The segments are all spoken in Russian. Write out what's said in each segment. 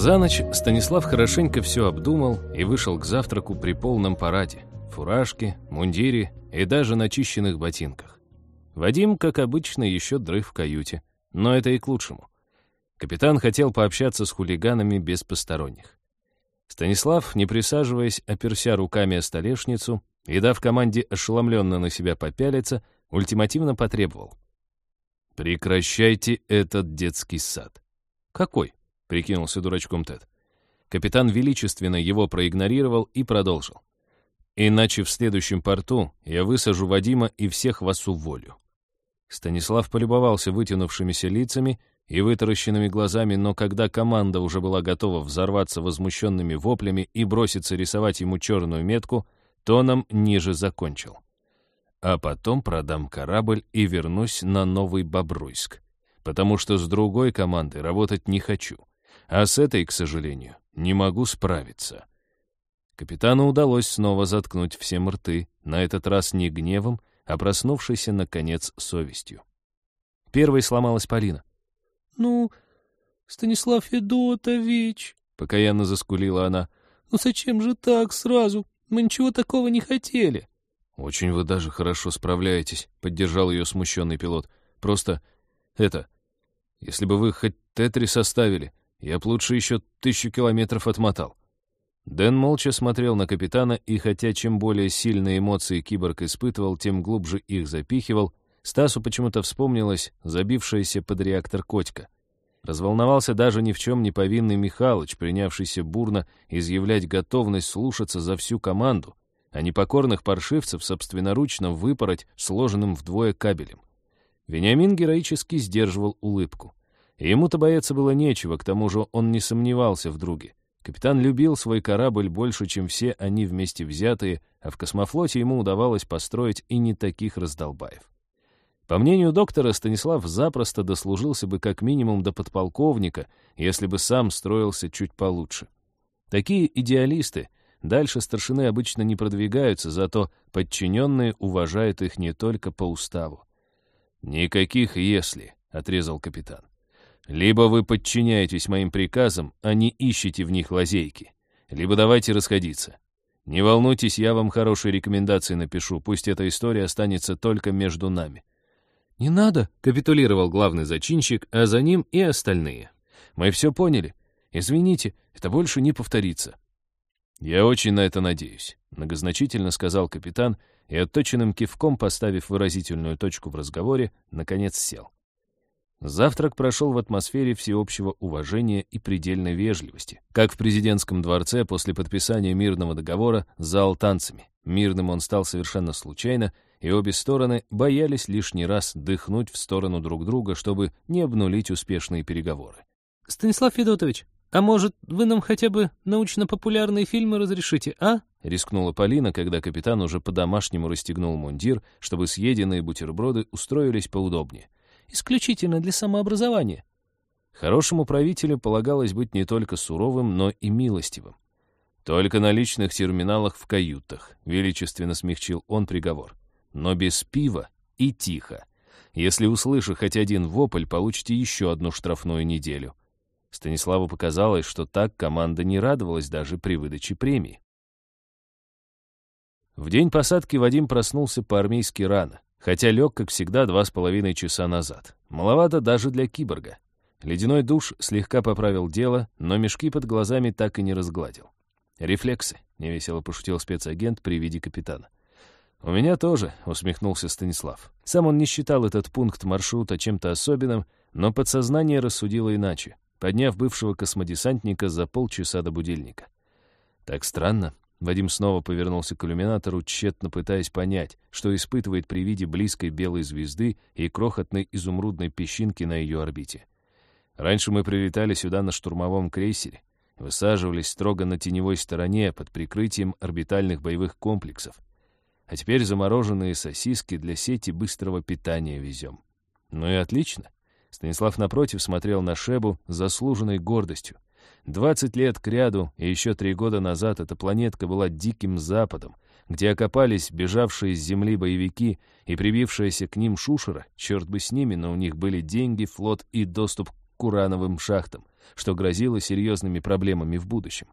За ночь Станислав хорошенько все обдумал и вышел к завтраку при полном параде. Фуражке, мундире и даже начищенных ботинках. Вадим, как обычно, еще дрых в каюте. Но это и к лучшему. Капитан хотел пообщаться с хулиганами без посторонних. Станислав, не присаживаясь, оперся руками о столешницу и, дав команде ошеломленно на себя попялиться, ультимативно потребовал. «Прекращайте этот детский сад». «Какой?» — прикинулся дурачком Тед. Капитан величественно его проигнорировал и продолжил. «Иначе в следующем порту я высажу Вадима и всех вас уволю». Станислав полюбовался вытянувшимися лицами и вытаращенными глазами, но когда команда уже была готова взорваться возмущенными воплями и броситься рисовать ему черную метку, тоном ниже закончил. А потом продам корабль и вернусь на Новый Бобруйск, потому что с другой командой работать не хочу, а с этой, к сожалению, не могу справиться. Капитану удалось снова заткнуть всем рты, на этот раз не гневом, а проснувшейся, наконец, совестью. Первой сломалась Полина. «Ну, Станислав Федотович», — покаянно заскулила она, — «ну зачем же так сразу? Мы ничего такого не хотели». «Очень вы даже хорошо справляетесь», — поддержал ее смущенный пилот. «Просто это... Если бы вы хоть тетрис оставили, я б лучше еще тысячу километров отмотал». Дэн молча смотрел на капитана, и хотя чем более сильные эмоции киборг испытывал, тем глубже их запихивал, Стасу почему-то вспомнилась забившаяся под реактор котика. Разволновался даже ни в чем не повинный Михалыч, принявшийся бурно изъявлять готовность слушаться за всю команду, а непокорных паршивцев собственноручно выпороть сложенным вдвое кабелем. Вениамин героически сдерживал улыбку. Ему-то бояться было нечего, к тому же он не сомневался в друге. Капитан любил свой корабль больше, чем все они вместе взятые, а в космофлоте ему удавалось построить и не таких раздолбаев. По мнению доктора, Станислав запросто дослужился бы как минимум до подполковника, если бы сам строился чуть получше. Такие идеалисты дальше старшины обычно не продвигаются, зато подчиненные уважают их не только по уставу. «Никаких «если», — отрезал капитан. «Либо вы подчиняетесь моим приказам, а не ищете в них лазейки, либо давайте расходиться. Не волнуйтесь, я вам хорошие рекомендации напишу, пусть эта история останется только между нами. «Не надо», — капитулировал главный зачинщик, а за ним и остальные. «Мы все поняли. Извините, это больше не повторится». «Я очень на это надеюсь», — многозначительно сказал капитан и отточенным кивком, поставив выразительную точку в разговоре, наконец сел. Завтрак прошел в атмосфере всеобщего уважения и предельной вежливости, как в президентском дворце после подписания мирного договора с зал танцами. Мирным он стал совершенно случайно, и обе стороны боялись лишний раз дыхнуть в сторону друг друга, чтобы не обнулить успешные переговоры. «Станислав Федотович, а может, вы нам хотя бы научно-популярные фильмы разрешите, а?» — рискнула Полина, когда капитан уже по-домашнему расстегнул мундир, чтобы съеденные бутерброды устроились поудобнее. «Исключительно для самообразования». Хорошему правителю полагалось быть не только суровым, но и милостивым. «Только на личных терминалах в каютах», — величественно смягчил он приговор но без пива и тихо. Если услышу хоть один вопль, получите еще одну штрафную неделю. Станиславу показалось, что так команда не радовалась даже при выдаче премии. В день посадки Вадим проснулся по-армейски рано, хотя лег, как всегда, два с половиной часа назад. Маловато даже для киборга. Ледяной душ слегка поправил дело, но мешки под глазами так и не разгладил. «Рефлексы», — невесело пошутил спецагент при виде капитана. «У меня тоже», — усмехнулся Станислав. Сам он не считал этот пункт маршрута чем-то особенным, но подсознание рассудило иначе, подняв бывшего космодесантника за полчаса до будильника. «Так странно». Вадим снова повернулся к иллюминатору, тщетно пытаясь понять, что испытывает при виде близкой белой звезды и крохотной изумрудной песчинки на ее орбите. Раньше мы прилетали сюда на штурмовом крейсере, высаживались строго на теневой стороне под прикрытием орбитальных боевых комплексов. А теперь замороженные сосиски для сети быстрого питания везем. Ну и отлично. Станислав напротив смотрел на Шебу с заслуженной гордостью. Двадцать лет кряду и еще три года назад эта планетка была диким западом, где окопались бежавшие с земли боевики и прибившаяся к ним шушера, черт бы с ними, но у них были деньги, флот и доступ к урановым шахтам, что грозило серьезными проблемами в будущем.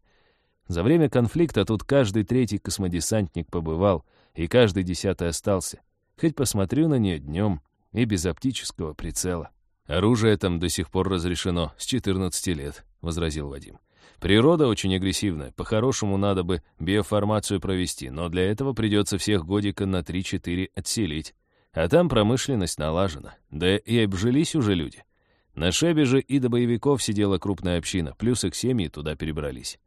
За время конфликта тут каждый третий космодесантник побывал, и каждый десятый остался. Хоть посмотрю на нее днем и без оптического прицела. «Оружие там до сих пор разрешено, с 14 лет», — возразил Вадим. «Природа очень агрессивная, по-хорошему надо бы биоформацию провести, но для этого придется всех годика на 3-4 отселить. А там промышленность налажена, да и обжились уже люди. На Шебе же и до боевиков сидела крупная община, плюс их семьи туда перебрались.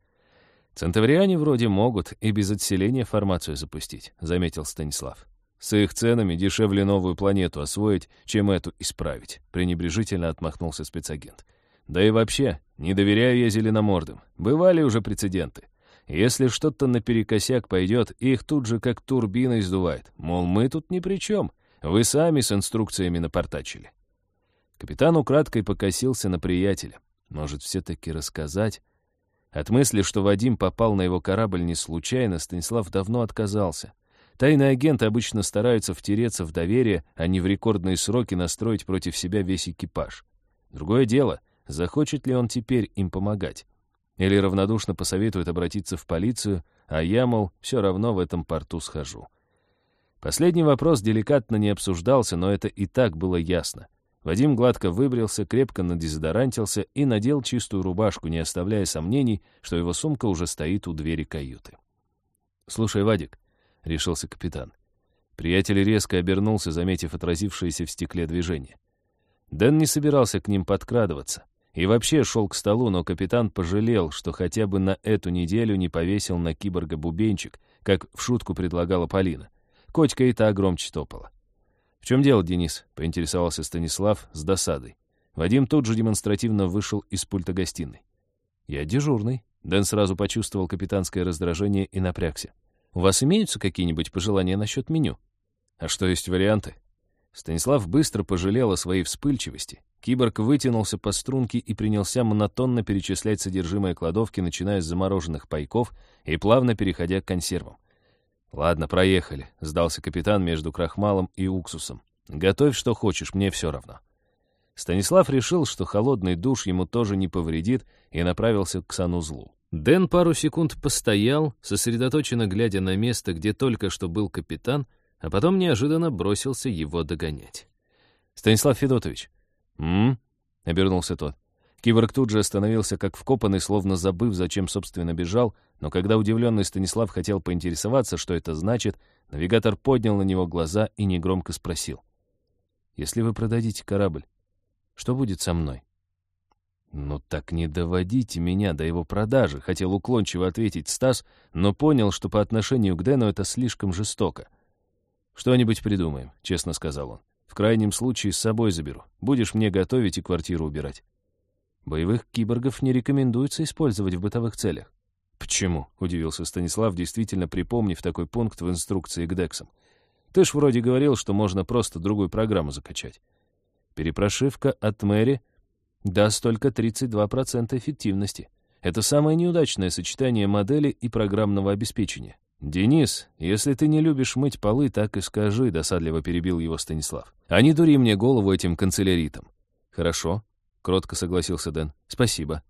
«Центавриане вроде могут и без отселения формацию запустить», — заметил Станислав. «С их ценами дешевле новую планету освоить, чем эту исправить», — пренебрежительно отмахнулся спецагент. «Да и вообще, не доверяю я зеленомордым. Бывали уже прецеденты. Если что-то наперекосяк пойдет, их тут же как турбиной сдувает. Мол, мы тут ни при чем. Вы сами с инструкциями напортачили». Капитан украдкой покосился на приятеля. Может, все-таки рассказать? От мысли, что Вадим попал на его корабль не случайно, Станислав давно отказался. Тайные агенты обычно стараются втереться в доверие, а не в рекордные сроки настроить против себя весь экипаж. Другое дело, захочет ли он теперь им помогать. Или равнодушно посоветует обратиться в полицию, а я, мол, все равно в этом порту схожу. Последний вопрос деликатно не обсуждался, но это и так было ясно. Вадим гладко выбрился, крепко надезодорантился и надел чистую рубашку, не оставляя сомнений, что его сумка уже стоит у двери каюты. «Слушай, Вадик», — решился капитан. Приятель резко обернулся, заметив отразившееся в стекле движение. Дэн не собирался к ним подкрадываться. И вообще шел к столу, но капитан пожалел, что хотя бы на эту неделю не повесил на киборга бубенчик, как в шутку предлагала Полина. Котька и та громче топала. «В чем дело, Денис?» — поинтересовался Станислав с досадой. Вадим тут же демонстративно вышел из пульта гостиной. «Я дежурный». Дэн сразу почувствовал капитанское раздражение и напрягся. «У вас имеются какие-нибудь пожелания насчет меню?» «А что, есть варианты?» Станислав быстро пожалел о своей вспыльчивости. Киборг вытянулся по струнке и принялся монотонно перечислять содержимое кладовки, начиная с замороженных пайков и плавно переходя к консервам. «Ладно, проехали», — сдался капитан между крахмалом и уксусом. «Готовь, что хочешь, мне все равно». Станислав решил, что холодный душ ему тоже не повредит, и направился к санузлу. Дэн пару секунд постоял, сосредоточенно глядя на место, где только что был капитан, а потом неожиданно бросился его догонять. «Станислав Федотович!» «М?», обернулся тот. Киборг тут же остановился, как вкопанный, словно забыв, зачем, собственно, бежал, но когда удивленный Станислав хотел поинтересоваться, что это значит, навигатор поднял на него глаза и негромко спросил. «Если вы продадите корабль, что будет со мной?» «Ну так не доводите меня до его продажи», — хотел уклончиво ответить Стас, но понял, что по отношению к Дэну это слишком жестоко. «Что-нибудь придумаем», — честно сказал он. «В крайнем случае с собой заберу. Будешь мне готовить и квартиру убирать». Боевых киборгов не рекомендуется использовать в бытовых целях. «Почему?» — удивился Станислав, действительно припомнив такой пункт в инструкции к Дексам. «Ты ж вроде говорил, что можно просто другую программу закачать. Перепрошивка от Мэри даст только 32% эффективности. Это самое неудачное сочетание модели и программного обеспечения. «Денис, если ты не любишь мыть полы, так и скажи», — досадливо перебил его Станислав. «А не дури мне голову этим канцеляритом». «Хорошо», — кротко согласился Дэн. «Спасибо».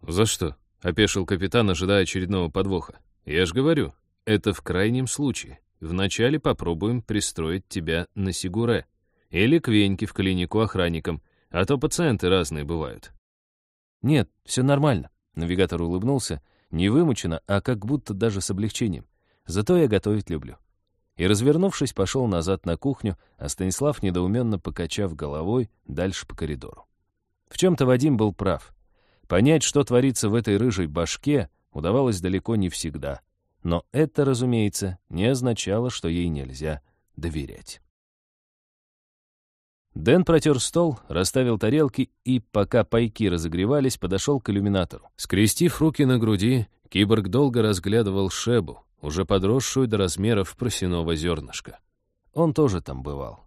«За что?» — опешил капитан, ожидая очередного подвоха. «Я ж говорю, это в крайнем случае. Вначале попробуем пристроить тебя на Сигуре. Или к Веньке в клинику охранникам, а то пациенты разные бывают». «Нет, все нормально», — навигатор улыбнулся, не вымученно, а как будто даже с облегчением. «Зато я готовить люблю». И, развернувшись, пошел назад на кухню, а Станислав, недоуменно покачав головой, дальше по коридору. В чем-то Вадим был прав. Понять, что творится в этой рыжей башке, удавалось далеко не всегда. Но это, разумеется, не означало, что ей нельзя доверять. Дэн протер стол, расставил тарелки и, пока пайки разогревались, подошел к иллюминатору. Скрестив руки на груди, киборг долго разглядывал Шебу, уже подросшую до размеров просяного зернышка. Он тоже там бывал.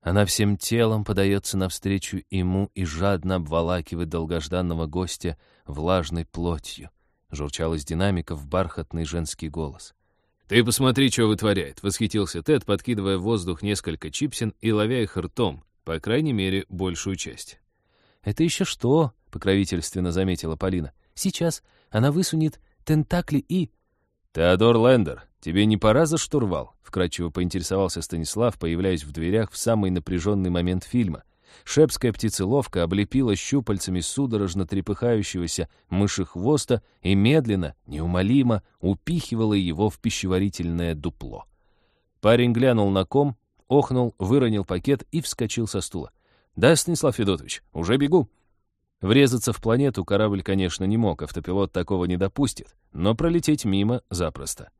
Она всем телом подается навстречу ему и жадно обволакивает долгожданного гостя влажной плотью. Журчал из динамиков бархатный женский голос. «Ты посмотри, что вытворяет!» — восхитился Тед, подкидывая в воздух несколько чипсин и ловя их ртом, по крайней мере, большую часть. «Это еще что?» — покровительственно заметила Полина. «Сейчас она высунет тентакли и...» «Теодор Лендер, тебе не пора за штурвал?» — вкратчиво поинтересовался Станислав, появляясь в дверях в самый напряженный момент фильма. Шепская птицеловка облепила щупальцами судорожно трепыхающегося мышехвоста и медленно, неумолимо упихивала его в пищеварительное дупло. Парень глянул на ком, охнул, выронил пакет и вскочил со стула. «Да, Станислав Федотович, уже бегу». Врезаться в планету корабль, конечно, не мог, автопилот такого не допустит, но пролететь мимо запросто.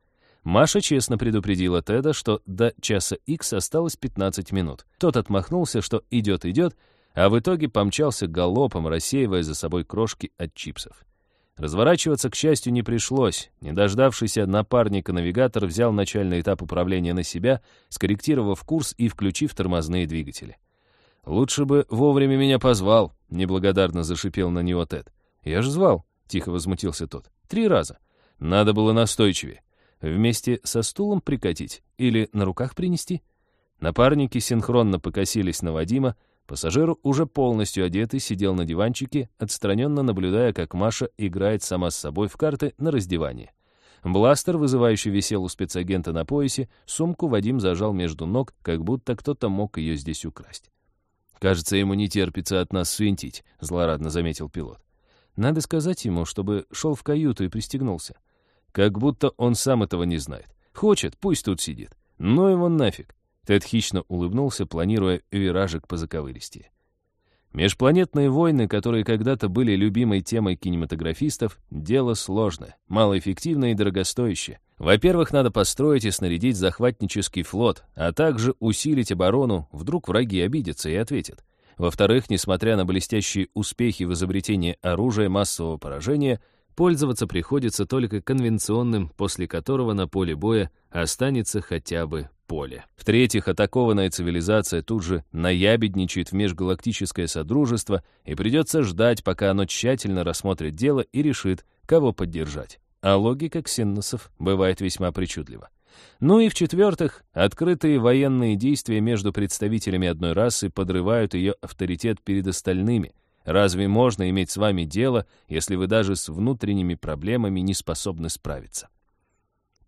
Маша честно предупредила Теда, что до часа Икс осталось 15 минут. Тот отмахнулся, что идет-идет, а в итоге помчался галопом, рассеивая за собой крошки от чипсов. Разворачиваться, к счастью, не пришлось. Не дождавшийся напарника навигатор взял начальный этап управления на себя, скорректировав курс и включив тормозные двигатели. «Лучше бы вовремя меня позвал», — неблагодарно зашипел на него Тед. «Я же звал», — тихо возмутился тот. «Три раза. Надо было настойчивее. Вместе со стулом прикатить или на руках принести? Напарники синхронно покосились на Вадима, пассажир, уже полностью одетый, сидел на диванчике, отстраненно наблюдая, как Маша играет сама с собой в карты на раздевание. Бластер, вызывающий висел у спецагента на поясе, сумку Вадим зажал между ног, как будто кто-то мог ее здесь украсть. «Кажется, ему не терпится от нас свинтить», — злорадно заметил пилот. «Надо сказать ему, чтобы шел в каюту и пристегнулся. Как будто он сам этого не знает. Хочет, пусть тут сидит. Но его нафиг. Тед хищно улыбнулся, планируя виражик по заковыристи. Межпланетные войны, которые когда-то были любимой темой кинематографистов, дело сложное, малоэффективное и дорогостоящее. Во-первых, надо построить и снарядить захватнический флот, а также усилить оборону, вдруг враги обидятся и ответят. Во-вторых, несмотря на блестящие успехи в изобретении оружия массового поражения, Пользоваться приходится только конвенционным, после которого на поле боя останется хотя бы поле. В-третьих, атакованная цивилизация тут же наябедничает в межгалактическое содружество, и придется ждать, пока оно тщательно рассмотрит дело и решит, кого поддержать. А логика ксенносов бывает весьма причудлива. Ну и в-четвертых, открытые военные действия между представителями одной расы подрывают ее авторитет перед остальными, Разве можно иметь с вами дело, если вы даже с внутренними проблемами не способны справиться?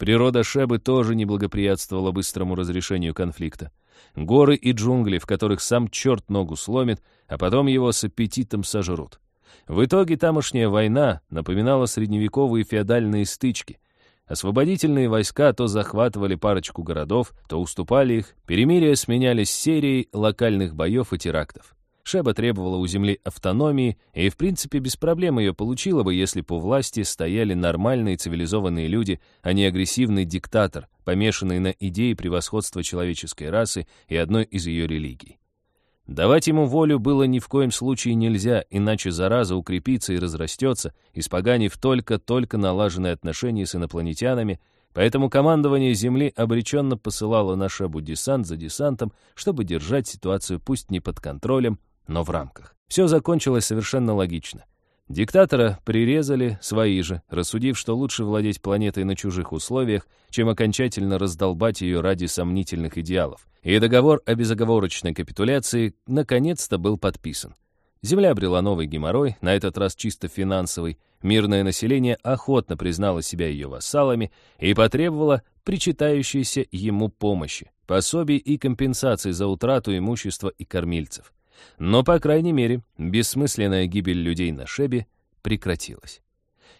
Природа Шебы тоже не благоприятствовала быстрому разрешению конфликта. Горы и джунгли, в которых сам черт ногу сломит, а потом его с аппетитом сожрут. В итоге тамошняя война напоминала средневековые феодальные стычки. Освободительные войска то захватывали парочку городов, то уступали их, перемирия сменялись серией локальных боев и терактов. Шеба требовала у земли автономии, и в принципе без проблем ее получила бы, если по власти стояли нормальные цивилизованные люди, а не агрессивный диктатор, помешанный на идее превосходства человеческой расы и одной из ее религий. Давать ему волю было ни в коем случае нельзя, иначе зараза укрепится и разрастется, испоганив только-только налаженные отношения с инопланетянами, поэтому командование Земли обреченно посылало на Шебу десант за десантом, чтобы держать ситуацию пусть не под контролем, но в рамках. Все закончилось совершенно логично. Диктатора прирезали свои же, рассудив, что лучше владеть планетой на чужих условиях, чем окончательно раздолбать ее ради сомнительных идеалов. И договор о безоговорочной капитуляции наконец-то был подписан. Земля обрела новый геморрой, на этот раз чисто финансовый. Мирное население охотно признало себя ее вассалами и потребовало причитающейся ему помощи, пособий и компенсаций за утрату имущества и кормильцев. Но, по крайней мере, бессмысленная гибель людей на Шебе прекратилась.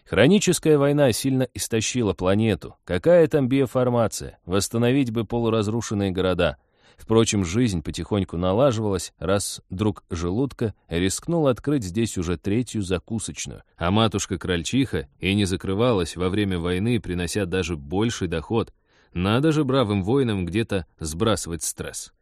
Хроническая война сильно истощила планету. Какая там биоформация? Восстановить бы полуразрушенные города. Впрочем, жизнь потихоньку налаживалась, раз друг желудка рискнул открыть здесь уже третью закусочную, а матушка-крольчиха и не закрывалась во время войны, принося даже больший доход. Надо же бравым воинам где-то сбрасывать стресс.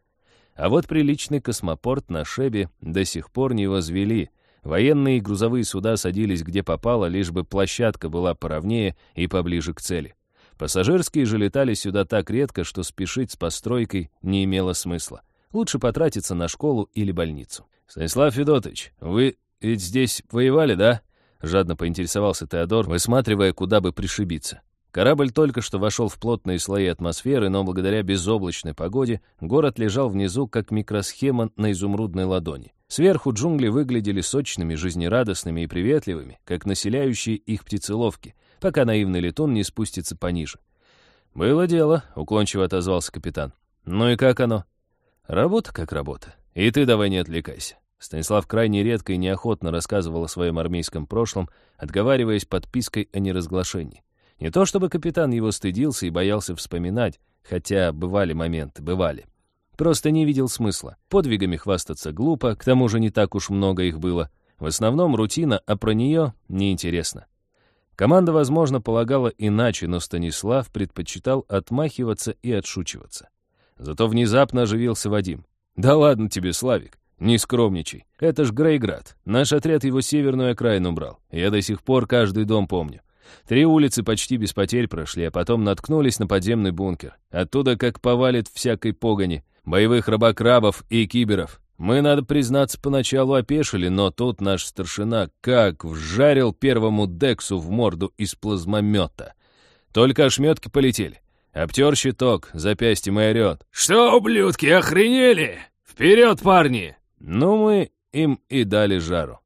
А вот приличный космопорт на Шебе до сих пор не возвели. Военные и грузовые суда садились где попало, лишь бы площадка была поровнее и поближе к цели. Пассажирские же летали сюда так редко, что спешить с постройкой не имело смысла. Лучше потратиться на школу или больницу. «Станислав Федотович, вы ведь здесь воевали, да?» Жадно поинтересовался Теодор, высматривая, куда бы пришибиться. Корабль только что вошел в плотные слои атмосферы, но благодаря безоблачной погоде город лежал внизу, как микросхема на изумрудной ладони. Сверху джунгли выглядели сочными, жизнерадостными и приветливыми, как населяющие их птицеловки, пока наивный летун не спустится пониже. «Было дело», — уклончиво отозвался капитан. «Ну и как оно?» «Работа как работа. И ты давай не отвлекайся». Станислав крайне редко и неохотно рассказывал о своем армейском прошлом, отговариваясь подпиской о неразглашении. Не то чтобы капитан его стыдился и боялся вспоминать, хотя бывали моменты, бывали. Просто не видел смысла. Подвигами хвастаться глупо, к тому же не так уж много их было. В основном рутина, а про нее неинтересно. Команда, возможно, полагала иначе, но Станислав предпочитал отмахиваться и отшучиваться. Зато внезапно оживился Вадим. «Да ладно тебе, Славик, не скромничай. Это ж Грейград. Наш отряд его северную окраину брал. Я до сих пор каждый дом помню. Три улицы почти без потерь прошли, а потом наткнулись на подземный бункер. Оттуда как повалит всякой погони боевых рабокрабов и киберов. Мы, надо признаться, поначалу опешили, но тут наш старшина как вжарил первому Дексу в морду из плазмомета. Только ошметки полетели. Обтер щиток, запястьем и орет. «Что, ублюдки, охренели? Вперед, парни!» Ну, мы им и дали жару.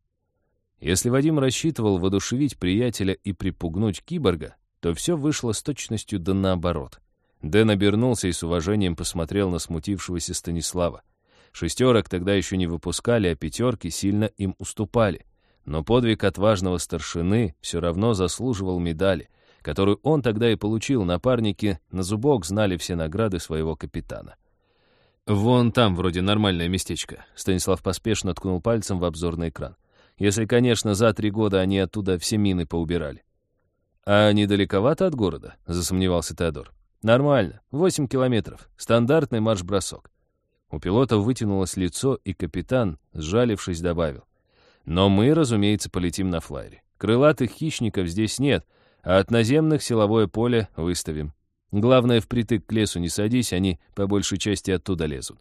Если Вадим рассчитывал воодушевить приятеля и припугнуть киборга, то все вышло с точностью да наоборот. Дэн обернулся и с уважением посмотрел на смутившегося Станислава. Шестерок тогда еще не выпускали, а пятерки сильно им уступали. Но подвиг отважного старшины все равно заслуживал медали, которую он тогда и получил. Напарники на зубок знали все награды своего капитана. «Вон там вроде нормальное местечко», — Станислав поспешно ткнул пальцем в обзорный экран. «Если, конечно, за три года они оттуда все мины поубирали». «А недалековато от города?» — засомневался Теодор. Нормально, 8 километров, стандартный марш-бросок. У пилота вытянулось лицо, и капитан, сжалившись, добавил. Но мы, разумеется, полетим на флайере. Крылатых хищников здесь нет, а от наземных силовое поле выставим. Главное, впритык к лесу не садись, они по большей части оттуда лезут.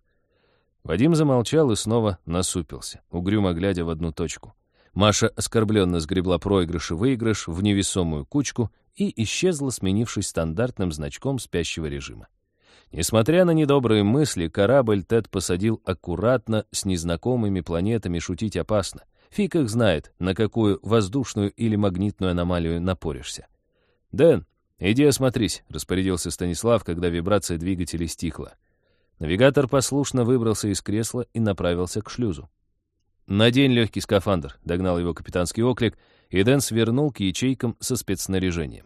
Вадим замолчал и снова насупился, угрюмо глядя в одну точку. Маша оскорбленно сгребла проигрыш и выигрыш в невесомую кучку и исчезла, сменившись стандартным значком спящего режима. Несмотря на недобрые мысли, корабль Тед посадил аккуратно, с незнакомыми планетами шутить опасно. Фиг их знает, на какую воздушную или магнитную аномалию напоришься. «Дэн, иди осмотрись», — распорядился Станислав, когда вибрация двигателей стихла. Навигатор послушно выбрался из кресла и направился к шлюзу. «Надень легкий скафандр», — догнал его капитанский оклик, и Дэн свернул к ячейкам со спецснаряжением.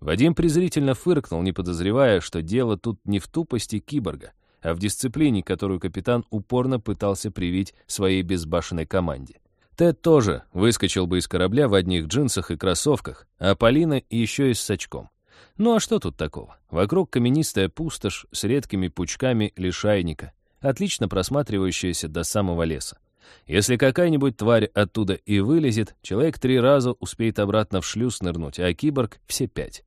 Вадим презрительно фыркнул, не подозревая, что дело тут не в тупости киборга, а в дисциплине, которую капитан упорно пытался привить своей безбашенной команде. Тед тоже выскочил бы из корабля в одних джинсах и кроссовках, а Полина еще и с сачком. Ну а что тут такого? Вокруг каменистая пустошь с редкими пучками лишайника, отлично просматривающаяся до самого леса. Если какая-нибудь тварь оттуда и вылезет, человек три раза успеет обратно в шлюз нырнуть, а киборг — все пять.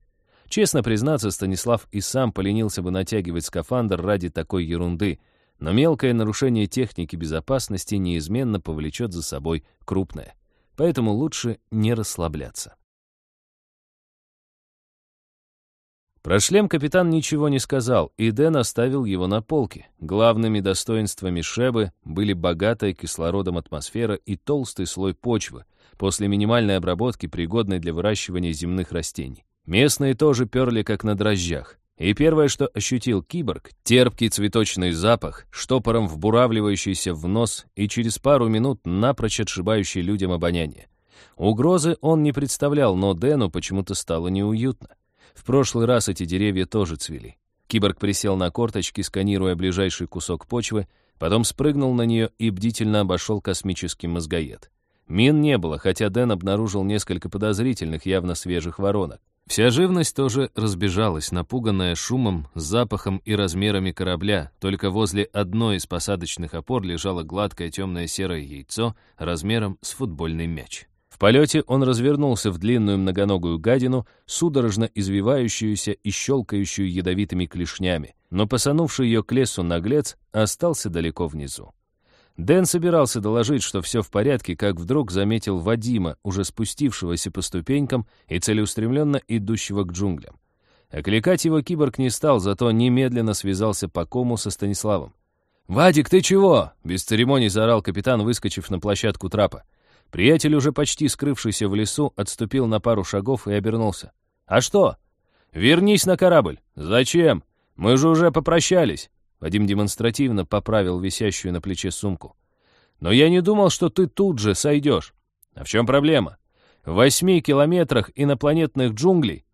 Честно признаться, Станислав и сам поленился бы натягивать скафандр ради такой ерунды, но мелкое нарушение техники безопасности неизменно повлечет за собой крупное. Поэтому лучше не расслабляться. Про шлем капитан ничего не сказал, и Дэн оставил его на полке. Главными достоинствами Шебы были богатая кислородом атмосфера и толстый слой почвы, после минимальной обработки, пригодной для выращивания земных растений. Местные тоже перли как на дрожжах. И первое, что ощутил киборг, терпкий цветочный запах, штопором вбуравливающийся в нос и через пару минут напрочь отшибающий людям обоняние. Угрозы он не представлял, но Дэну почему-то стало неуютно. В прошлый раз эти деревья тоже цвели. Киборг присел на корточки, сканируя ближайший кусок почвы, потом спрыгнул на нее и бдительно обошел космический мозгоед. Мин не было, хотя Дэн обнаружил несколько подозрительных, явно свежих воронок. Вся живность тоже разбежалась, напуганная шумом, запахом и размерами корабля, только возле одной из посадочных опор лежало гладкое темное серое яйцо размером с футбольный мяч. В полете он развернулся в длинную многоногую гадину, судорожно извивающуюся и щелкающую ядовитыми клешнями, но посанувший ее к лесу наглец остался далеко внизу. Дэн собирался доложить, что все в порядке, как вдруг заметил Вадима, уже спустившегося по ступенькам и целеустремленно идущего к джунглям. Окликать его киборг не стал, зато немедленно связался по кому со Станиславом. «Вадик, ты чего?» — без церемоний заорал капитан, выскочив на площадку трапа. Приятель, уже почти скрывшийся в лесу, отступил на пару шагов и обернулся. «А что?» «Вернись на корабль!» «Зачем? Мы же уже попрощались!» Вадим демонстративно поправил висящую на плече сумку. «Но я не думал, что ты тут же сойдешь. А в чем проблема? В восьми километрах инопланетных джунглей?»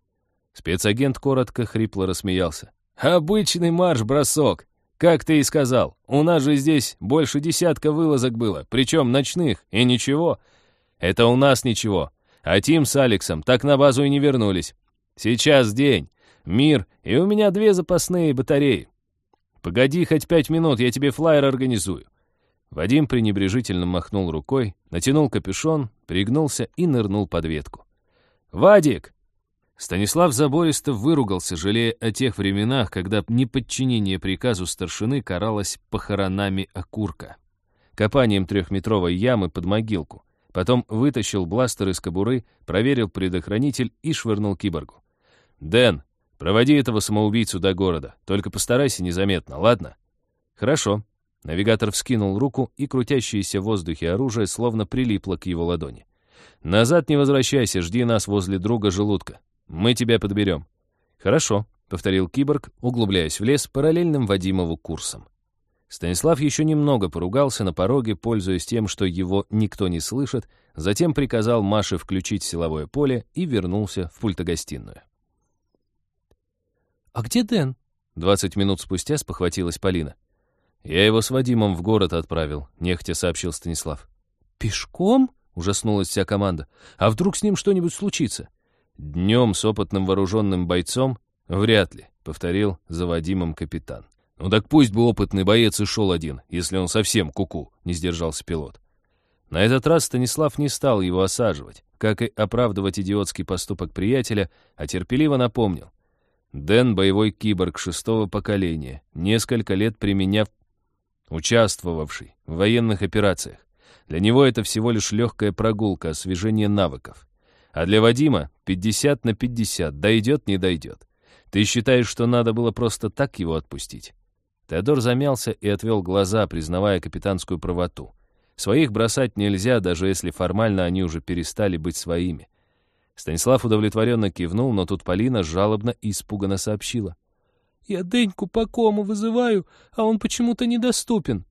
Спецагент коротко хрипло рассмеялся. «Обычный марш-бросок! Как ты и сказал, у нас же здесь больше десятка вылазок было, причем ночных, и ничего. Это у нас ничего. А Тим с Алексом так на базу и не вернулись. Сейчас день, мир, и у меня две запасные батареи. Погоди хоть пять минут, я тебе флайер организую». Вадим пренебрежительно махнул рукой, натянул капюшон, пригнулся и нырнул под ветку. «Вадик!» Станислав забористо выругался, жалея о тех временах, когда неподчинение приказу старшины каралось похоронами окурка. Копанием трехметровой ямы под могилку. Потом вытащил бластер из кобуры, проверил предохранитель и швырнул киборгу. «Дэн, проводи этого самоубийцу до города, только постарайся незаметно, ладно?» «Хорошо». Навигатор вскинул руку, и крутящееся в воздухе оружие словно прилипло к его ладони. «Назад не возвращайся, жди нас возле друга желудка. Мы тебя подберем». «Хорошо», — повторил киборг, углубляясь в лес параллельным Вадимову курсом. Станислав еще немного поругался на пороге, пользуясь тем, что его никто не слышит, затем приказал Маше включить силовое поле и вернулся в пультогостиную. «А где Дэн?» Двадцать минут спустя спохватилась Полина. «Я его с Вадимом в город отправил», — нехотя сообщил Станислав. «Пешком?» — ужаснулась вся команда. «А вдруг с ним что-нибудь случится?» Днем с опытным вооруженным бойцом? Вряд ли, повторил за Вадимом капитан. Ну так пусть бы опытный боец и шел один, если он совсем куку, -ку, не сдержался пилот. На этот раз Станислав не стал его осаживать, как и оправдывать идиотский поступок приятеля, а терпеливо напомнил. Дэн — боевой киборг шестого поколения, несколько лет применяв, участвовавший в военных операциях. Для него это всего лишь легкая прогулка, освежение навыков. А для Вадима 50 на 50, дойдет, не дойдет. Ты считаешь, что надо было просто так его отпустить?» Теодор замялся и отвел глаза, признавая капитанскую правоту. Своих бросать нельзя, даже если формально они уже перестали быть своими. Станислав удовлетворенно кивнул, но тут Полина жалобно и испуганно сообщила. «Я Деньку по кому вызываю, а он почему-то недоступен».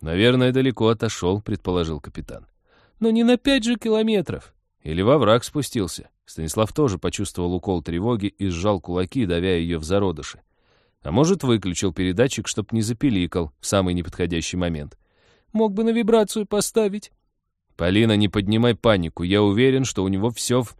«Наверное, далеко отошел», — предположил капитан. «Но не на пять же километров». Или во враг спустился. Станислав тоже почувствовал укол тревоги и сжал кулаки, давя ее в зародыши. А может, выключил передатчик, чтоб не запеликал в самый неподходящий момент. «Мог бы на вибрацию поставить». «Полина, не поднимай панику. Я уверен, что у него все в...»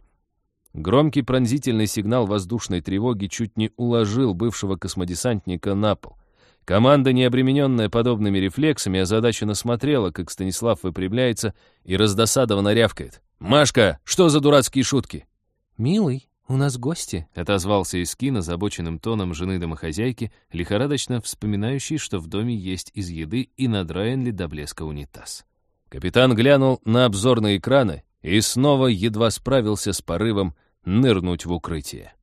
Громкий пронзительный сигнал воздушной тревоги чуть не уложил бывшего космодесантника на пол. Команда, не обремененная подобными рефлексами, озадаченно смотрела, как Станислав выпрямляется и раздосадованно рявкает. «Машка, что за дурацкие шутки?» «Милый, у нас гости», — отозвался Искин озабоченным тоном жены домохозяйки, лихорадочно вспоминающей, что в доме есть из еды и надраен ли до блеска унитаз. Капитан глянул на обзорные экраны и снова едва справился с порывом нырнуть в укрытие.